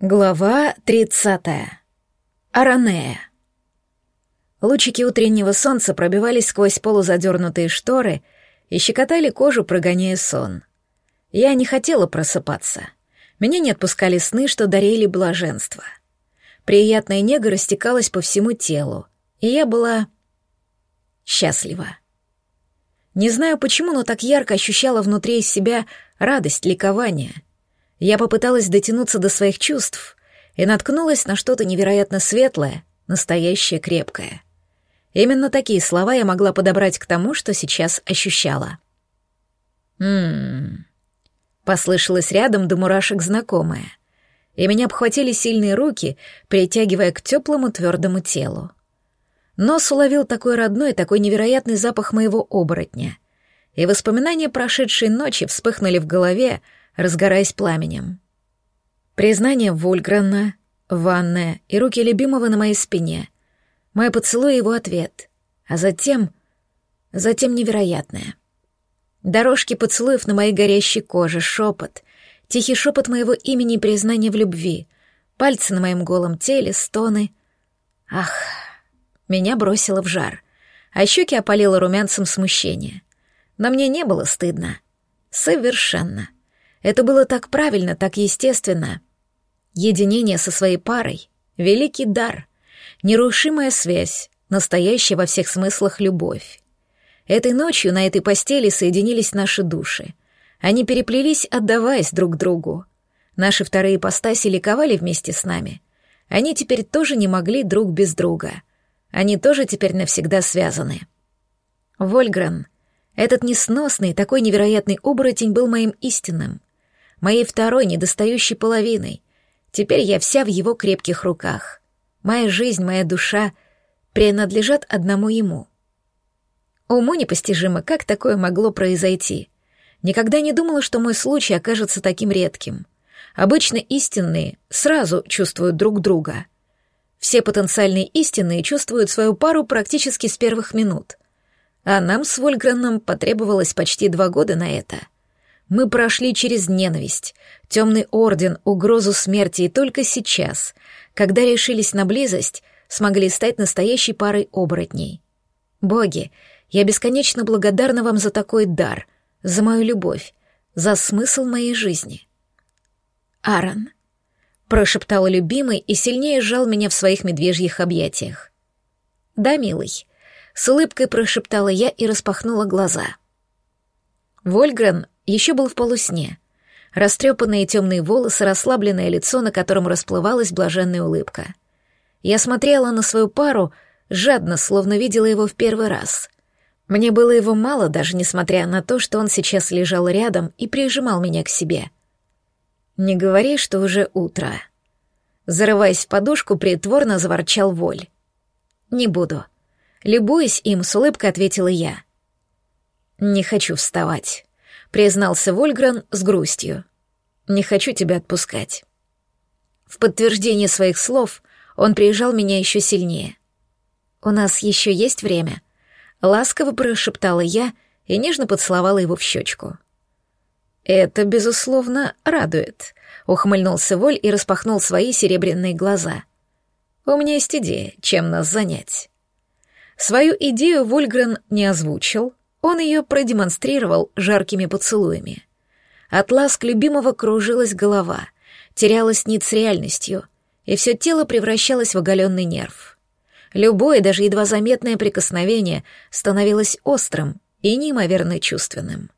Глава 30. Аранея. Лучики утреннего солнца пробивались сквозь полузадернутые шторы и щекотали кожу, прогоняя сон. Я не хотела просыпаться. Меня не отпускали сны, что дарили блаженство. Приятная нега растекалась по всему телу, и я была счастлива. Не знаю почему, но так ярко ощущала внутри себя радость, ликование — я попыталась дотянуться до своих чувств и наткнулась на что-то невероятно светлое, настоящее крепкое. Именно такие слова я могла подобрать к тому, что сейчас ощущала. «М-м-м», послышалось рядом до мурашек знакомое, и меня обхватили сильные руки, притягивая к теплому твердому телу. Нос уловил такой родной, такой невероятный запах моего оборотня, и воспоминания прошедшей ночи вспыхнули в голове, разгораясь пламенем. Признание Вольграна, ванная и руки любимого на моей спине. Мой поцелуй его ответ. А затем... Затем невероятное. Дорожки поцелуев на моей горящей коже, шепот, тихий шепот моего имени и признание в любви, пальцы на моем голом теле, стоны. Ах, меня бросило в жар, а щеки опалило румянцем смущения. Но мне не было стыдно. Совершенно. Это было так правильно, так естественно. Единение со своей парой — великий дар, нерушимая связь, настоящая во всех смыслах любовь. Этой ночью на этой постели соединились наши души. Они переплелись, отдаваясь друг другу. Наши вторые ипостаси ликовали вместе с нами. Они теперь тоже не могли друг без друга. Они тоже теперь навсегда связаны. Вольгрен, этот несносный, такой невероятный оборотень был моим истинным моей второй недостающей половиной. Теперь я вся в его крепких руках. Моя жизнь, моя душа принадлежат одному ему. Уму непостижимо, как такое могло произойти. Никогда не думала, что мой случай окажется таким редким. Обычно истинные сразу чувствуют друг друга. Все потенциальные истинные чувствуют свою пару практически с первых минут. А нам с Вольграном потребовалось почти два года на это — мы прошли через ненависть, темный орден, угрозу смерти, и только сейчас, когда решились на близость, смогли стать настоящей парой оборотней. Боги, я бесконечно благодарна вам за такой дар, за мою любовь, за смысл моей жизни. Аарон, прошептал любимый и сильнее сжал меня в своих медвежьих объятиях. Да, милый, с улыбкой прошептала я и распахнула глаза. Вольгрен еще был в полусне. Растрепанные темные волосы, расслабленное лицо, на котором расплывалась блаженная улыбка. Я смотрела на свою пару жадно, словно видела его в первый раз. Мне было его мало, даже несмотря на то, что он сейчас лежал рядом и прижимал меня к себе. «Не говори, что уже утро». Зарываясь в подушку, притворно заворчал Воль. «Не буду». Любуясь им, с улыбкой ответила я. «Не хочу вставать» признался Вольгран с грустью. «Не хочу тебя отпускать». В подтверждение своих слов он приезжал меня еще сильнее. «У нас еще есть время?» Ласково прошептала я и нежно поцеловала его в щечку. «Это, безусловно, радует», — ухмыльнулся Воль и распахнул свои серебряные глаза. «У меня есть идея, чем нас занять». Свою идею Вольгрен не озвучил, он ее продемонстрировал жаркими поцелуями. От ласк любимого кружилась голова, терялась нить с реальностью, и все тело превращалось в оголенный нерв. Любое, даже едва заметное прикосновение становилось острым и неимоверно чувственным.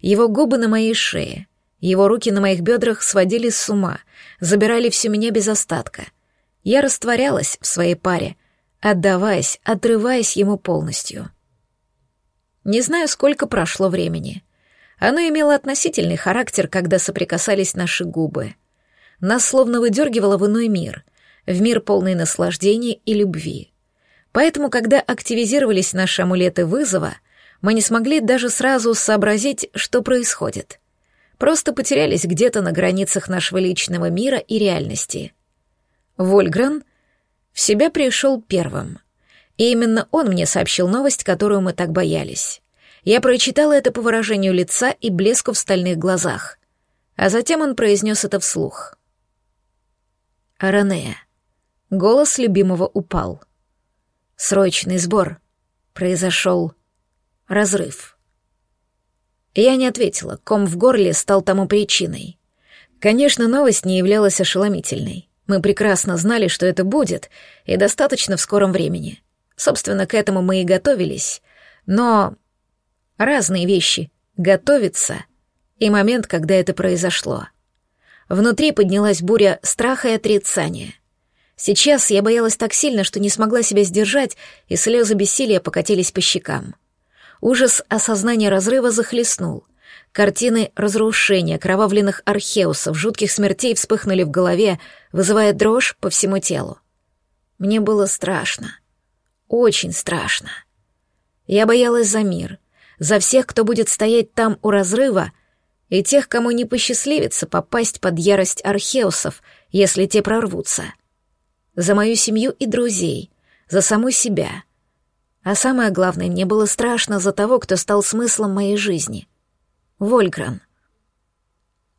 Его губы на моей шее, его руки на моих бедрах сводили с ума, забирали всю меня без остатка. Я растворялась в своей паре, отдаваясь, отрываясь ему полностью — не знаю, сколько прошло времени. Оно имело относительный характер, когда соприкасались наши губы. Нас словно выдергивало в иной мир, в мир полный наслаждения и любви. Поэтому, когда активизировались наши амулеты вызова, мы не смогли даже сразу сообразить, что происходит. Просто потерялись где-то на границах нашего личного мира и реальности. Вольгран в себя пришел первым — и именно он мне сообщил новость, которую мы так боялись. Я прочитала это по выражению лица и блеску в стальных глазах. А затем он произнес это вслух. Аранея. Голос любимого упал. Срочный сбор. Произошел разрыв. Я не ответила, ком в горле стал тому причиной. Конечно, новость не являлась ошеломительной. Мы прекрасно знали, что это будет, и достаточно в скором времени. Собственно, к этому мы и готовились. Но разные вещи — готовиться и момент, когда это произошло. Внутри поднялась буря страха и отрицания. Сейчас я боялась так сильно, что не смогла себя сдержать, и слезы бессилия покатились по щекам. Ужас осознания разрыва захлестнул. Картины разрушения кровавленных археусов, жутких смертей вспыхнули в голове, вызывая дрожь по всему телу. Мне было страшно. Очень страшно. Я боялась за мир, за всех, кто будет стоять там у разрыва, и тех, кому не посчастливится попасть под ярость археусов, если те прорвутся. За мою семью и друзей, за саму себя. А самое главное, мне было страшно за того, кто стал смыслом моей жизни. Вольгран.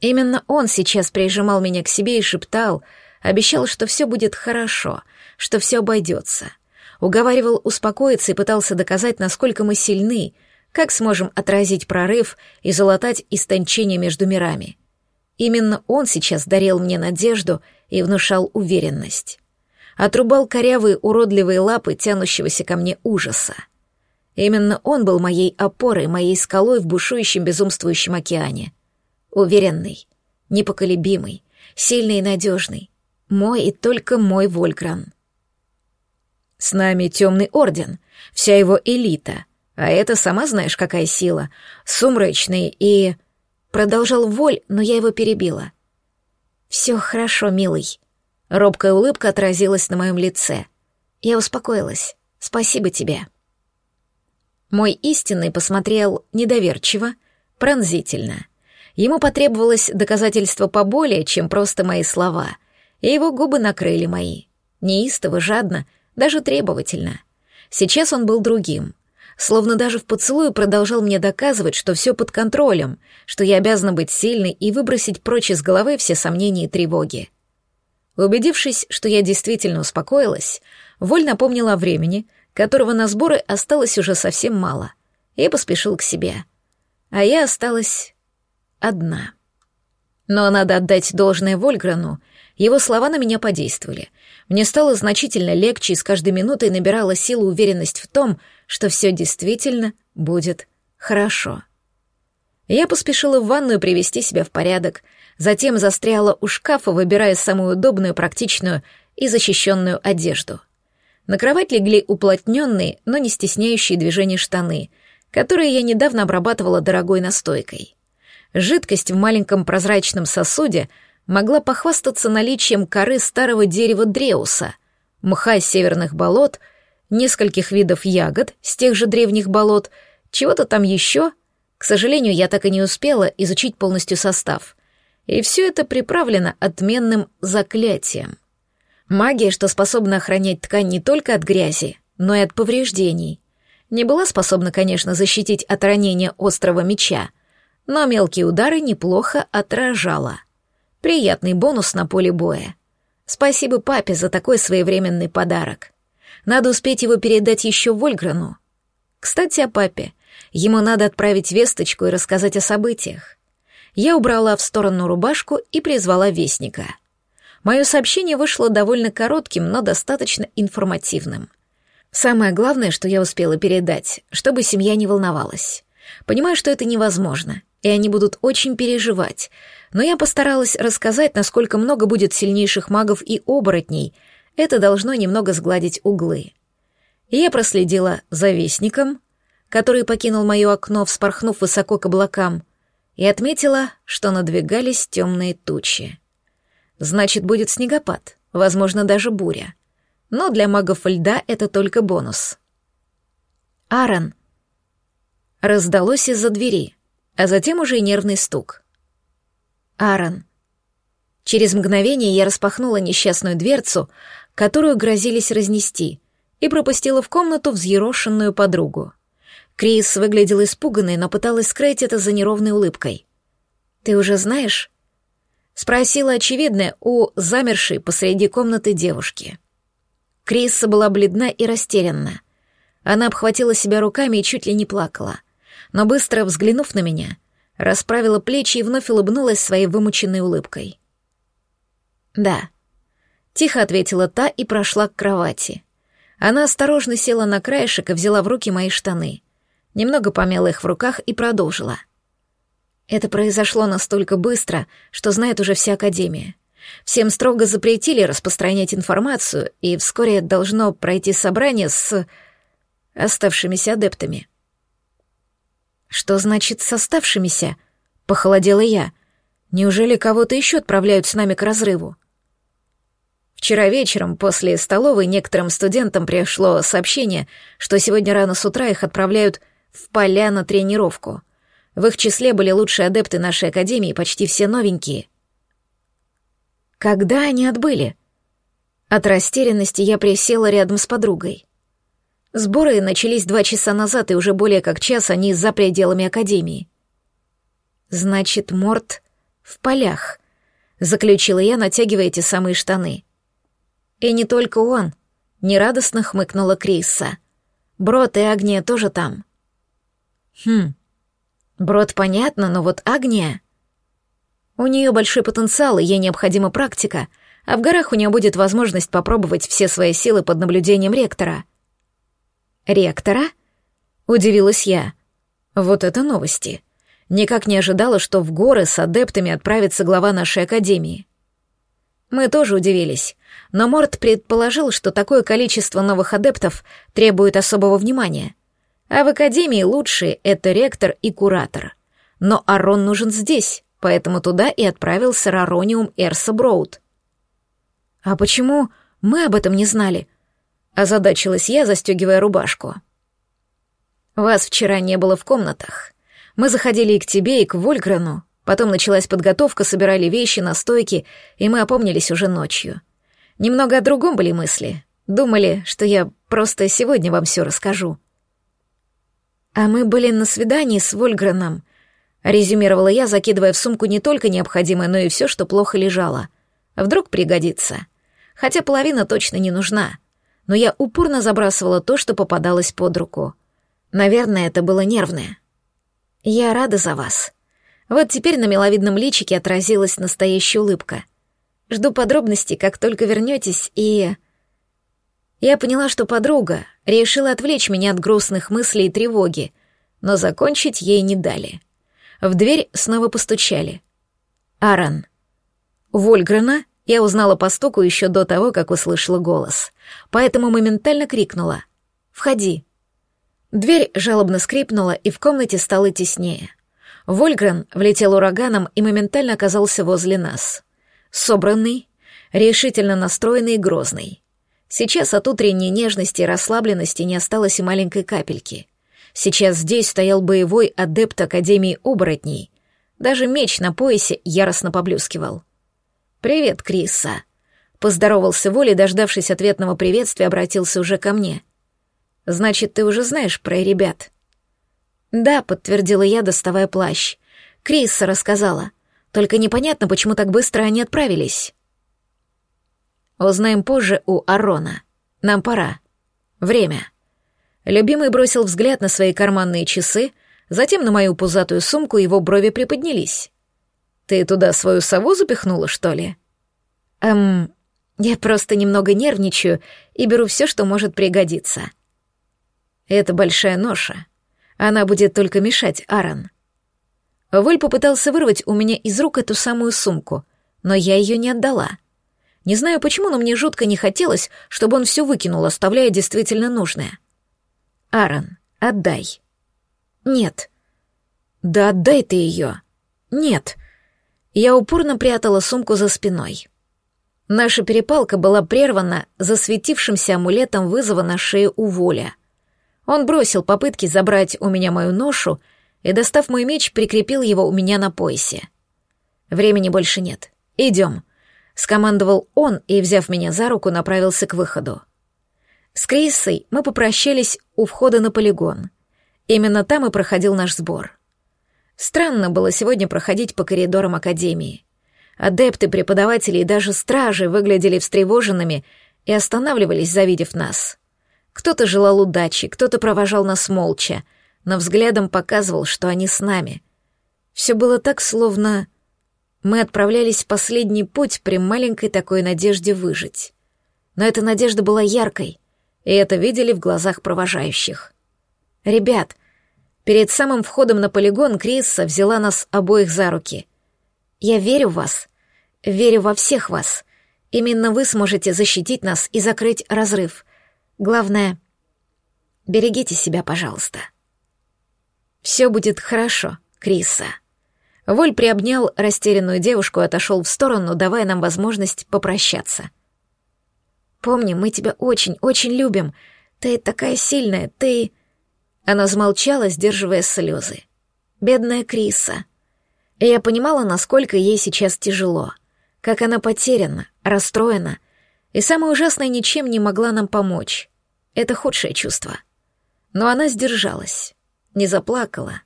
Именно он сейчас прижимал меня к себе и шептал, обещал, что все будет хорошо, что все обойдется. Уговаривал успокоиться и пытался доказать, насколько мы сильны — как сможем отразить прорыв и залатать истончение между мирами? Именно он сейчас дарил мне надежду и внушал уверенность. Отрубал корявые уродливые лапы тянущегося ко мне ужаса. Именно он был моей опорой, моей скалой в бушующем безумствующем океане. Уверенный, непоколебимый, сильный и надежный. Мой и только мой Вольгран. С нами темный орден, вся его элита — а это, сама знаешь, какая сила. Сумрачный и... Продолжал Воль, но я его перебила. «Все хорошо, милый». Робкая улыбка отразилась на моем лице. Я успокоилась. «Спасибо тебе». Мой истинный посмотрел недоверчиво, пронзительно. Ему потребовалось доказательство поболее, чем просто мои слова, и его губы накрыли мои. Неистово, жадно, даже требовательно. Сейчас он был другим, словно даже в поцелуе продолжал мне доказывать, что все под контролем, что я обязана быть сильной и выбросить прочь из головы все сомнения и тревоги. Убедившись, что я действительно успокоилась, Воль напомнила о времени, которого на сборы осталось уже совсем мало, и поспешил к себе. А я осталась одна. Но надо отдать должное Вольграну, его слова на меня подействовали. Мне стало значительно легче, и с каждой минутой набирала силу уверенность в том, что все действительно будет хорошо. Я поспешила в ванную привести себя в порядок, затем застряла у шкафа, выбирая самую удобную, практичную и защищенную одежду. На кровать легли уплотненные, но не стесняющие движения штаны, которые я недавно обрабатывала дорогой настойкой. Жидкость в маленьком прозрачном сосуде могла похвастаться наличием коры старого дерева дреуса, мха северных болот — нескольких видов ягод с тех же древних болот, чего-то там еще. К сожалению, я так и не успела изучить полностью состав. И все это приправлено отменным заклятием. Магия, что способна охранять ткань не только от грязи, но и от повреждений. Не была способна, конечно, защитить от ранения острого меча, но мелкие удары неплохо отражала. Приятный бонус на поле боя. Спасибо папе за такой своевременный подарок. Надо успеть его передать еще Вольграну. Кстати, о папе. Ему надо отправить весточку и рассказать о событиях. Я убрала в сторону рубашку и призвала вестника. Мое сообщение вышло довольно коротким, но достаточно информативным. Самое главное, что я успела передать, чтобы семья не волновалась. Понимаю, что это невозможно, и они будут очень переживать, но я постаралась рассказать, насколько много будет сильнейших магов и оборотней — это должно немного сгладить углы. И я проследила за вестником, который покинул мое окно, вспорхнув высоко к облакам, и отметила, что надвигались темные тучи. Значит, будет снегопад, возможно, даже буря. Но для магов льда это только бонус. «Аарон!» Раздалось из-за двери, а затем уже и нервный стук. «Аарон!» Через мгновение я распахнула несчастную дверцу, которую грозились разнести, и пропустила в комнату взъерошенную подругу. Крис выглядела испуганной, но пыталась скрыть это за неровной улыбкой. «Ты уже знаешь?» Спросила очевидное у замершей посреди комнаты девушки. Крисса была бледна и растерянна. Она обхватила себя руками и чуть ли не плакала. Но быстро взглянув на меня, расправила плечи и вновь улыбнулась своей вымученной улыбкой. «Да», — тихо ответила та и прошла к кровати. Она осторожно села на краешек и взяла в руки мои штаны. Немного помяла их в руках и продолжила. Это произошло настолько быстро, что знает уже вся Академия. Всем строго запретили распространять информацию, и вскоре должно пройти собрание с оставшимися адептами. «Что значит «с оставшимися»?» — похолодела я. «Неужели кого-то еще отправляют с нами к разрыву?» Вчера вечером после столовой некоторым студентам пришло сообщение, что сегодня рано с утра их отправляют в поля на тренировку. В их числе были лучшие адепты нашей академии, почти все новенькие. Когда они отбыли? От растерянности я присела рядом с подругой. Сборы начались два часа назад, и уже более как час они за пределами академии. Значит, Морт в полях, заключила я, натягивая эти самые штаны. И не только он, нерадостно хмыкнула Криса. Брод и Агния тоже там. Хм. Брод понятно, но вот Агния... У нее большой потенциал, и ей необходима практика, а в горах у нее будет возможность попробовать все свои силы под наблюдением ректора. «Ректора?» — удивилась я. «Вот это новости. Никак не ожидала, что в горы с адептами отправится глава нашей академии». Мы тоже удивились, но Морт предположил, что такое количество новых адептов требует особого внимания. А в академии лучшие — это ректор и куратор. Но Арон нужен здесь, поэтому туда и отправился Рарониум Эрса Броуд. «А почему мы об этом не знали?» — озадачилась я, застегивая рубашку. «Вас вчера не было в комнатах. Мы заходили и к тебе, и к Вольграну. Потом началась подготовка, собирали вещи на стойке, и мы опомнились уже ночью. Немного о другом были мысли. Думали, что я просто сегодня вам все расскажу». «А мы были на свидании с Вольграном», Резюмировала я, закидывая в сумку не только необходимое, но и все, что плохо лежало. Вдруг пригодится. Хотя половина точно не нужна. Но я упорно забрасывала то, что попадалось под руку. Наверное, это было нервное. Я рада за вас. Вот теперь на миловидном личике отразилась настоящая улыбка. Жду подробностей, как только вернетесь, и... Я поняла, что подруга решила отвлечь меня от грустных мыслей и тревоги, но закончить ей не дали. В дверь снова постучали. Аран. Вольгрена я узнала по стуку еще до того, как услышала голос, поэтому моментально крикнула «Входи». Дверь жалобно скрипнула, и в комнате стало теснее. Вольгрен влетел ураганом и моментально оказался возле нас. Собранный, решительно настроенный и грозный. Сейчас от утренней нежности и расслабленности не осталось и маленькой капельки. Сейчас здесь стоял боевой адепт Академии оборотней. Даже меч на поясе яростно поблескивал. «Привет, Криса!» Поздоровался Волей, дождавшись ответного приветствия, обратился уже ко мне. «Значит, ты уже знаешь про ребят?» «Да», — подтвердила я, доставая плащ. «Криса рассказала. Только непонятно, почему так быстро они отправились». «Узнаем позже у Арона. Нам пора. Время». Любимый бросил взгляд на свои карманные часы, затем на мою пузатую сумку, его брови приподнялись. «Ты туда свою сову запихнула, что ли?» «Эм, я просто немного нервничаю и беру все, что может пригодиться». «Это большая ноша. Она будет только мешать, Аарон». Воль попытался вырвать у меня из рук эту самую сумку, но я ее не отдала. Не знаю почему, но мне жутко не хотелось, чтобы он все выкинул, оставляя действительно нужное. Аарон, отдай. Нет. Да отдай ты ее. Нет. Я упорно прятала сумку за спиной. Наша перепалка была прервана засветившимся амулетом вызова на шее у Воля. Он бросил попытки забрать у меня мою ношу и, достав мой меч, прикрепил его у меня на поясе. Времени больше нет. Идем. Скомандовал он и, взяв меня за руку, направился к выходу. С Крисой мы попрощались у входа на полигон. Именно там и проходил наш сбор. Странно было сегодня проходить по коридорам Академии. Адепты, преподаватели и даже стражи выглядели встревоженными и останавливались, завидев нас. Кто-то желал удачи, кто-то провожал нас молча, но взглядом показывал, что они с нами. Все было так, словно мы отправлялись в последний путь при маленькой такой надежде выжить. Но эта надежда была яркой, и это видели в глазах провожающих. «Ребят!» Перед самым входом на полигон Криса взяла нас обоих за руки. «Я верю в вас. Верю во всех вас. Именно вы сможете защитить нас и закрыть разрыв. Главное, берегите себя, пожалуйста». «Все будет хорошо, Криса». Воль приобнял растерянную девушку и отошел в сторону, давая нам возможность попрощаться. «Помни, мы тебя очень-очень любим. Ты такая сильная, ты...» Она замолчала, сдерживая слезы. Бедная Криса. Я понимала, насколько ей сейчас тяжело, как она потеряна, расстроена, и самое ужасное, ничем не могла нам помочь. Это худшее чувство. Но она сдержалась, не заплакала,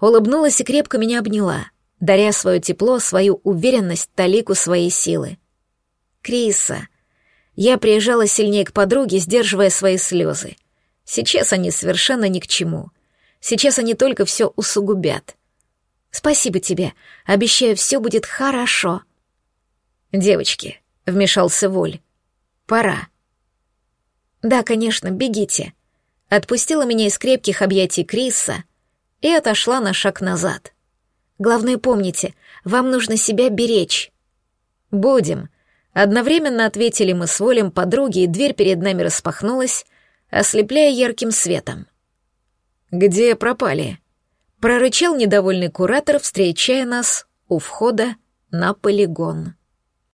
улыбнулась и крепко меня обняла, даря свое тепло, свою уверенность, талику своей силы. «Криса!» Я приезжала сильнее к подруге, сдерживая свои слезы — Сейчас они совершенно ни к чему. Сейчас они только все усугубят. Спасибо тебе. Обещаю, все будет хорошо. Девочки, вмешался Воль. Пора. Да, конечно, бегите. Отпустила меня из крепких объятий Криса и отошла на шаг назад. Главное, помните, вам нужно себя беречь. Будем. Одновременно ответили мы с Волем подруги, и дверь перед нами распахнулась, ослепляя ярким светом. «Где пропали?» — прорычал недовольный куратор, встречая нас у входа на полигон.